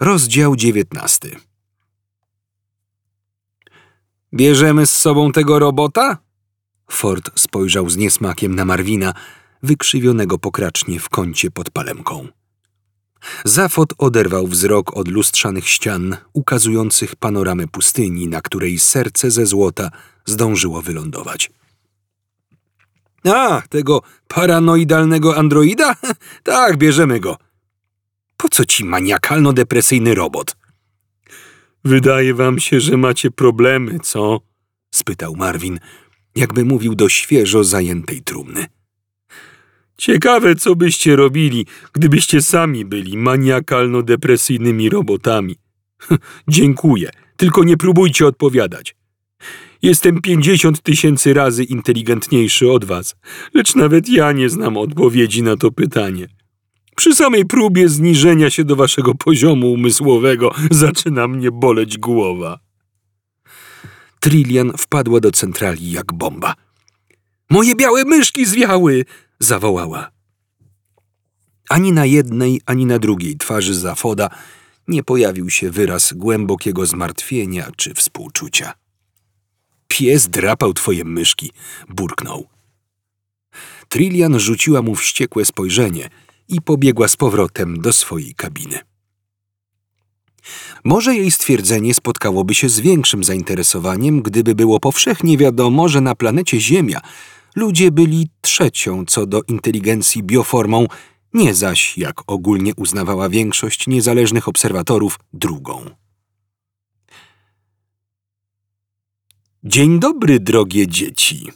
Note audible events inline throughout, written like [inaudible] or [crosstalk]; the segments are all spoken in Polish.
Rozdział dziewiętnasty. Bierzemy z sobą tego robota? Ford spojrzał z niesmakiem na Marwina, wykrzywionego pokracznie w kącie pod palemką. Zafot oderwał wzrok od lustrzanych ścian, ukazujących panoramę pustyni, na której serce ze złota zdążyło wylądować. A, tego paranoidalnego androida? [laughs] tak, bierzemy go. Po co ci maniakalno-depresyjny robot? Wydaje wam się, że macie problemy, co? spytał Marvin, jakby mówił do świeżo zajętej trumny. Ciekawe, co byście robili, gdybyście sami byli maniakalno-depresyjnymi robotami. [laughs] Dziękuję, tylko nie próbujcie odpowiadać. Jestem pięćdziesiąt tysięcy razy inteligentniejszy od was, lecz nawet ja nie znam odpowiedzi na to pytanie. Przy samej próbie zniżenia się do waszego poziomu umysłowego zaczyna mnie boleć głowa. Trillian wpadła do centrali jak bomba. Moje białe myszki zwiały! zawołała. Ani na jednej, ani na drugiej twarzy Zafoda nie pojawił się wyraz głębokiego zmartwienia czy współczucia. Pies drapał twoje myszki, burknął. Trillian rzuciła mu wściekłe spojrzenie i pobiegła z powrotem do swojej kabiny. Może jej stwierdzenie spotkałoby się z większym zainteresowaniem, gdyby było powszechnie wiadomo, że na planecie Ziemia ludzie byli trzecią co do inteligencji bioformą, nie zaś, jak ogólnie uznawała większość niezależnych obserwatorów, drugą. Dzień dobry, drogie dzieci.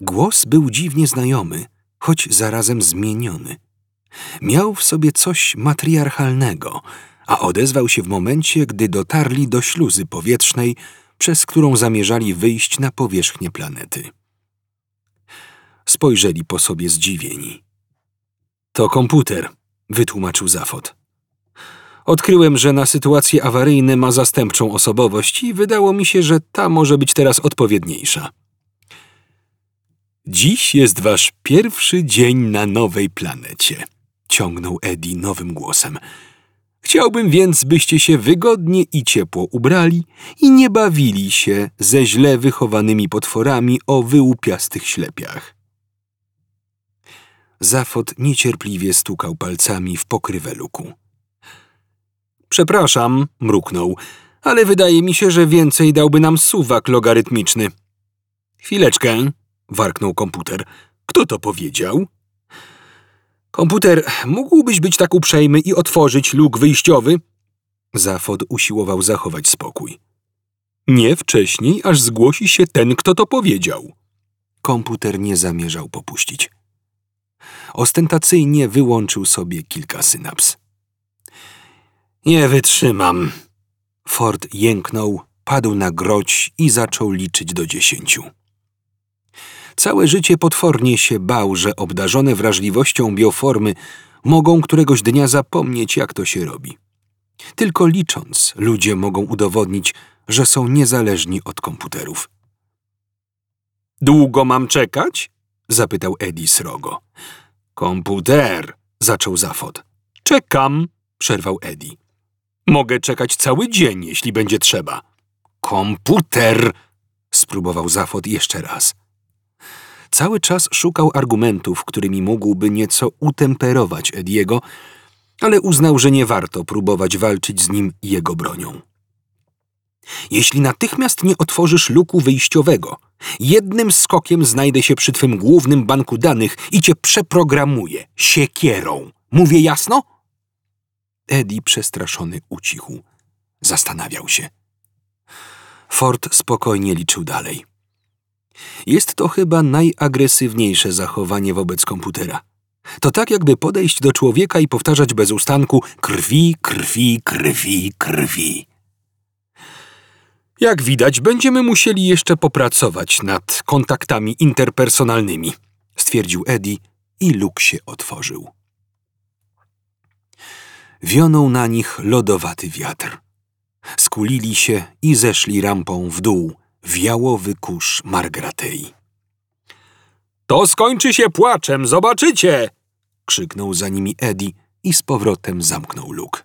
Głos był dziwnie znajomy, choć zarazem zmieniony. Miał w sobie coś matriarchalnego, a odezwał się w momencie, gdy dotarli do śluzy powietrznej, przez którą zamierzali wyjść na powierzchnię planety. Spojrzeli po sobie zdziwieni. To komputer, wytłumaczył Zafot. Odkryłem, że na sytuacje awaryjne ma zastępczą osobowość i wydało mi się, że ta może być teraz odpowiedniejsza. Dziś jest wasz pierwszy dzień na nowej planecie, ciągnął Eddie nowym głosem. Chciałbym więc, byście się wygodnie i ciepło ubrali i nie bawili się ze źle wychowanymi potworami o wyłupiastych ślepiach. Zafot niecierpliwie stukał palcami w pokrywę luku. Przepraszam, mruknął, ale wydaje mi się, że więcej dałby nam suwak logarytmiczny. Chwileczkę, warknął komputer. Kto to powiedział? Komputer, mógłbyś być tak uprzejmy i otworzyć luk wyjściowy? Zafod usiłował zachować spokój. Nie wcześniej, aż zgłosi się ten, kto to powiedział. Komputer nie zamierzał popuścić. Ostentacyjnie wyłączył sobie kilka synaps. Nie wytrzymam. Ford jęknął, padł na groć i zaczął liczyć do dziesięciu. Całe życie potwornie się bał, że obdarzone wrażliwością bioformy mogą któregoś dnia zapomnieć, jak to się robi. Tylko licząc, ludzie mogą udowodnić, że są niezależni od komputerów. Długo mam czekać? zapytał Eddie srogo. Komputer, zaczął Zafod. Czekam, przerwał Eddie. Mogę czekać cały dzień, jeśli będzie trzeba. Komputer, spróbował Zafod jeszcze raz. Cały czas szukał argumentów, którymi mógłby nieco utemperować Ediego, ale uznał, że nie warto próbować walczyć z nim jego bronią. Jeśli natychmiast nie otworzysz luku wyjściowego, jednym skokiem znajdę się przy twym głównym banku danych i cię przeprogramuję siekierą. Mówię jasno? Eddie przestraszony ucichł. Zastanawiał się. Ford spokojnie liczył dalej. Jest to chyba najagresywniejsze zachowanie wobec komputera. To tak, jakby podejść do człowieka i powtarzać bez ustanku krwi, krwi, krwi, krwi. Jak widać, będziemy musieli jeszcze popracować nad kontaktami interpersonalnymi, stwierdził Eddie i luk się otworzył. Wionął na nich lodowaty wiatr. Skulili się i zeszli rampą w dół, wiałowy kurz Margratei. To skończy się płaczem, zobaczycie! krzyknął za nimi Eddie i z powrotem zamknął luk.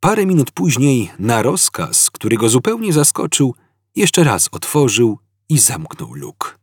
Parę minut później, na rozkaz, który go zupełnie zaskoczył, jeszcze raz otworzył i zamknął luk.